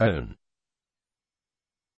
Own